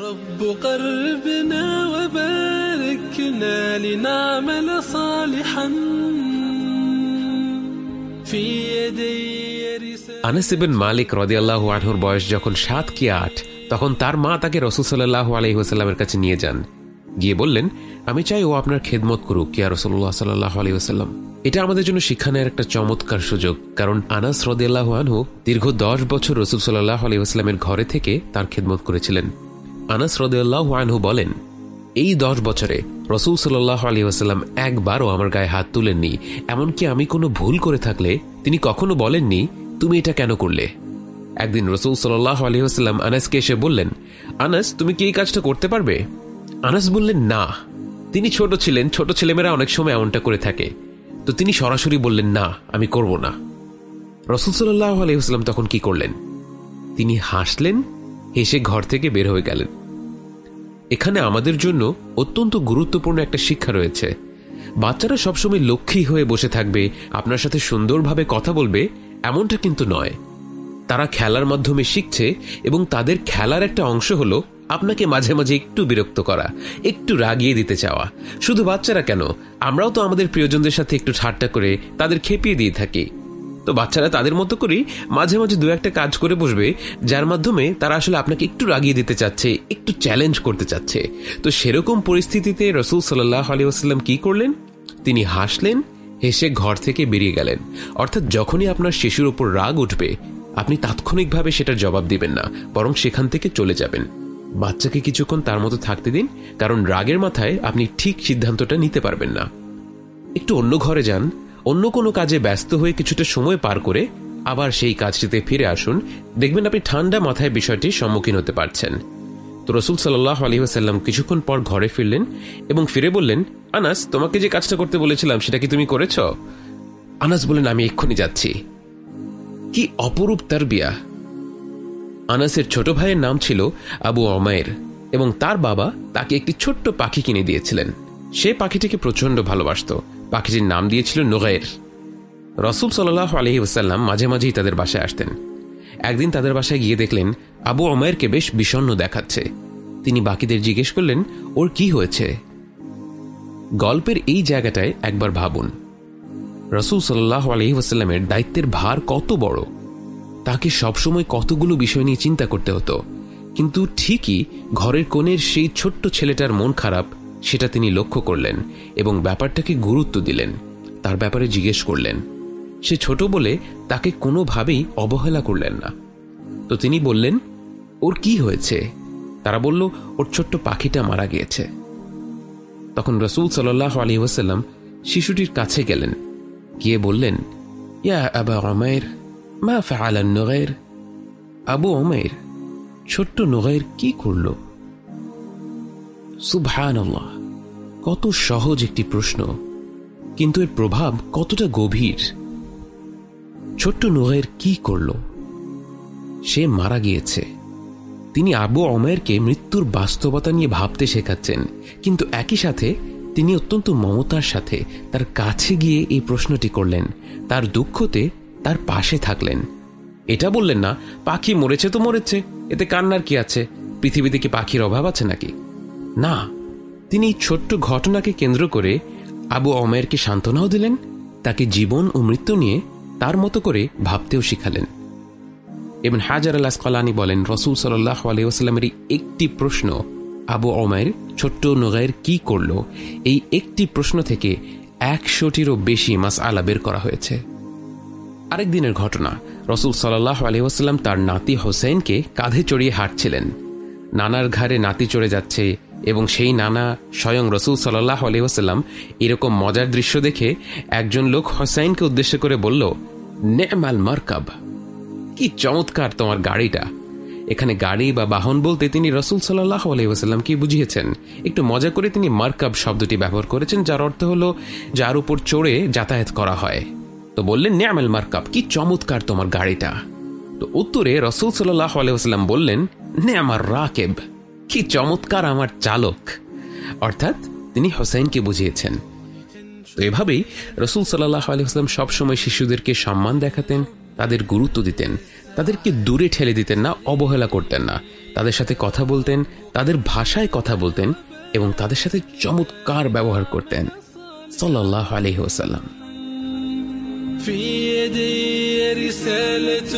رب قربنا وباركنا لنعمل صالحا في يدي رسالة আনাস ইবিন মালিক রদিয়াল্লাহু আনহুর বয়স যখন সাত কি আট তখন তার মা তাকে রসুল সাল্লাহ আলহিহাস্লামের কাছে নিয়ে যান গিয়ে বললেন আমি চাই ও আপনার খেদমত করুক কিয়া রসুল্লাহ সাল্লাহ আলহিহাস্লাম এটা আমাদের জন্য শিক্ষা নেওয়ার একটা চমৎকার সুযোগ কারণ আনাস রদিয়াল্লাহ আনহু দীর্ঘ দশ বছর রসুল সাল্লাহ আলহিহাস্লামের ঘরে থেকে তার খেদমত করেছিলেন আনাস রদিয়াল্লাহ আনহু বলেন, এই দশ বছরে রসুল সাল্লাহ আলী আসাল্লাম একবারও আমার গায়ে হাত তুলেননি। এমনকি আমি কোনো ভুল করে থাকলে তিনি কখনো বলেননি, তুমি এটা কেন করলে? একদিন রসুল সাল্লাহ আলী আসাল্লাম আনাসকে এসে বললেন, আনাস, তুমি কি এই কাজটা করতে পারবে? আনাস বললেন, না। তিনি ছোট ছিলেন, ছোট ছেলেমেয়েরা অনেক সময় এমনটা করে থাকে। তো তিনি সরাসরি বললেন, না, আমি করব না। রসুল সাল্লাহ আলহিহাস্লাম তখন কি করলেন? তিনি হাসলেন, হেসে ঘর থেকে বের হয়ে গেলেন। এখানে আমাদের জন্য অত্যন্ত গুরুত্বপূর্ণ একটা শিক্ষা রয়েছে। বাচ্চারা সবসময় লক্ষ্মী হয়ে বসে থাকবে, আপনার সাথে সুন্দরভাবে কথা বলবে, এমনটা কিন্তু নয়। তারা খেলার মাধ্যমে শিখছে এবং তাদের খেলার একটা অংশ হলো আপনাকে মাঝে মাঝে একটু বিরক্ত করা, একটু রাগিয়ে দিতে চাওয়া। শুধু বাচ্চারা কেন? আমরাও তো আমাদের প্রিয়জনদের সাথে একটু ঠাট্টা করে তাদের খেপিয়ে দিয়ে থাকি। তো বাচ্চারা তাদের মতো করেই মাঝে মাঝে দু একটা কাজ করে বসবে, যার মাধ্যমে তারা আসলে আপনাকে একটু রাগিয়ে দিতে চাচ্ছে, একটু চ্যালেঞ্জ করতে চাচ্ছে। তো সেরকম পরিস্থিতিতে রসুল সাল্লাহ আলী আসাল্লাম কি করলেন? তিনি হাসলেন, হেসে ঘর থেকে বেরিয়ে গেলেন। অর্থাৎ যখনই আপনার শিশুর ওপর রাগ উঠবে, আপনি তাৎক্ষণিকভাবে সেটার জবাব দিবেন না, বরং সেখান থেকে চলে যাবেন। বাচ্চাকে কিছুক্ষণ তার মতো থাকতে দিন, কারণ রাগের মাথায় আপনি ঠিক সিদ্ধান্তটা নিতে পারবেন না। একটু অন্য ঘরে যান অন্য কোনো কাজে ব্যস্ত হয়ে কিছুটা সময় পার করে আবার সেই কাজটিতে ফিরে আসুন, দেখবেন আপনি ঠান্ডা মাথায় বিষয়টির সম্মুখীন হতে পারছেন। তো রসুল সাল্লাহ আলহিহাসাল্লাম কিছুক্ষণ পর ঘরে ফিরলেন এবং ফিরে বললেন, আনাস, তোমাকে যে কাজটা করতে বলেছিলাম সেটা কি তুমি করেছ? আনাস বলেন আমি এক্ষুনি যাচ্ছি। কি অপরূপ তার বিয়া আনাসের ছোট ভাইয়ের নাম ছিল আবু অমায়ের এবং তার বাবা তাকে একটি ছোট্ট পাখি কিনে দিয়েছিলেন। সে পাখিটিকে প্রচণ্ড ভালোবাসত। পাখিটির নাম দিয়েছিল নোগায়ের রসুল সাল্লাহ আলহি ওসাল্লাম মাঝে মাঝেই তাদের বাসায় আসতেন। একদিন তাদের বাসায় গিয়ে দেখলেন আবু অমায়েরকে বেশ বিষণ্ন দেখাচ্ছে। তিনি বাকিদের জিজ্ঞেস করলেন, ওর কি হয়েছে? গল্পের এই জায়গাটায় একবার ভাবুন। রসুল সাল্লাহ আলহি ওসাল্লামের দায়িত্বের ভার কত বড়। তাকে সবসময় কতগুলো বিষয় নিয়ে চিন্তা করতে হতো। কিন্তু ঠিকই ঘরের কোণের সেই ছোট্ট ছেলেটার মন খারাপ সেটা তিনি লক্ষ্য করলেন এবং ব্যাপারটাকে গুরুত্ব দিলেন। তার ব্যাপারে জিজ্ঞেস করলেন, সে ছোট বলে তাকে কোনোভাবেই অবহেলা করলেন না। তো তিনি বললেন, ওর কি হয়েছে? তারা বলল, ওর ছোট্ট পাখিটা মারা গিয়েছে। তখন রসুল সাল্লাহ আলী ওসাল্লাম শিশুটির কাছে গেলেন। গিয়ে বললেন, ইয়া আবা অমায়ের মা ফালান নগের আবু অমায়ের ছোট্ট নগের কি করল? সুবহান কত সহজ একটি প্রশ্ন, কিন্তু এর প্রভাব কতটা গভীর? ছোট্ট নোহের কি করল? সে মারা গিয়েছে। তিনি আবু অমেরকে মৃত্যুর বাস্তবতা নিয়ে ভাবতে শেখাচ্ছেন, কিন্তু একই সাথে তিনি অত্যন্ত মমতার সাথে তার কাছে গিয়ে এই প্রশ্নটি করলেন। তার দুঃখতে তার পাশে থাকলেন। এটা বললেন না, পাখি মরেছে তো মরেছে, এতে কান্নার কি আছে? পৃথিবীতে কি পাখির অভাব আছে নাকি? না, তিনি ছোট্ট ঘটনাকে কেন্দ্র করে আবু অমেরকে সান্ত্বনাও দিলেন, তাকে জীবন ও মৃত্যু নিয়ে তার মতো করে ভাবতেও শিখালেন। এবং হাজার আল্লাহ কলানি বলেন, রসুল সাল্লাহ আলহিউসাল্লামের একটি প্রশ্ন, আবু অমের ছোট্ট নোগায়ের কি করল, এই একটি প্রশ্ন থেকে একশোটিরও বেশি মাস আলা বের করা হয়েছে। আরেক দিনের ঘটনা, রসুল সাল্লাহ আলহিহাস্লাম তার নাতি হোসেনকে কাঁধে চড়িয়ে হাঁটছিলেন। নানার ঘাড়ে নাতি চড়ে যাচ্ছে এবং সেই নানা স্বয়ং রসুল সাল্লাহ আলহিহাস্লাম এরকম মজার দৃশ্য দেখে একজন লোক হোসাইনকে উদ্দেশ্য করে বলল, নেমাল মার্কাব। কি চমৎকার তোমার গাড়িটা। এখানে গাড়ি বা বাহন বলতে তিনি রসুল সাল্লাহ আলহিহাস্লামকে বুঝিয়েছেন। একটু মজা করে তিনি মার্কাব শব্দটি ব্যবহার করেছেন, যার অর্থ হল যার উপর চড়ে যাতায়াত করা হয়। তো বললেন ন্যামেল মার্কাব, কি চমৎকার তোমার গাড়িটা। তো উত্তরে রসুল সাল্লাহ আলহাম বললেন নে রাকেব। কি চমৎকার আমার চালক অর্থাৎ তিনি হোসেনকে বুঝিয়েছেন তো এভাবেই রসুল সাল্লাহ আলহাম সবসময় শিশুদেরকে সম্মান দেখাতেন তাদের গুরুত্ব দিতেন তাদেরকে দূরে ঠেলে দিতেন না অবহেলা করতেন না তাদের সাথে কথা বলতেন তাদের ভাষায় কথা বলতেন এবং তাদের সাথে চমৎকার ব্যবহার করতেন সাল্লাহ আলহি ওসাল্লাম في يدي رسالة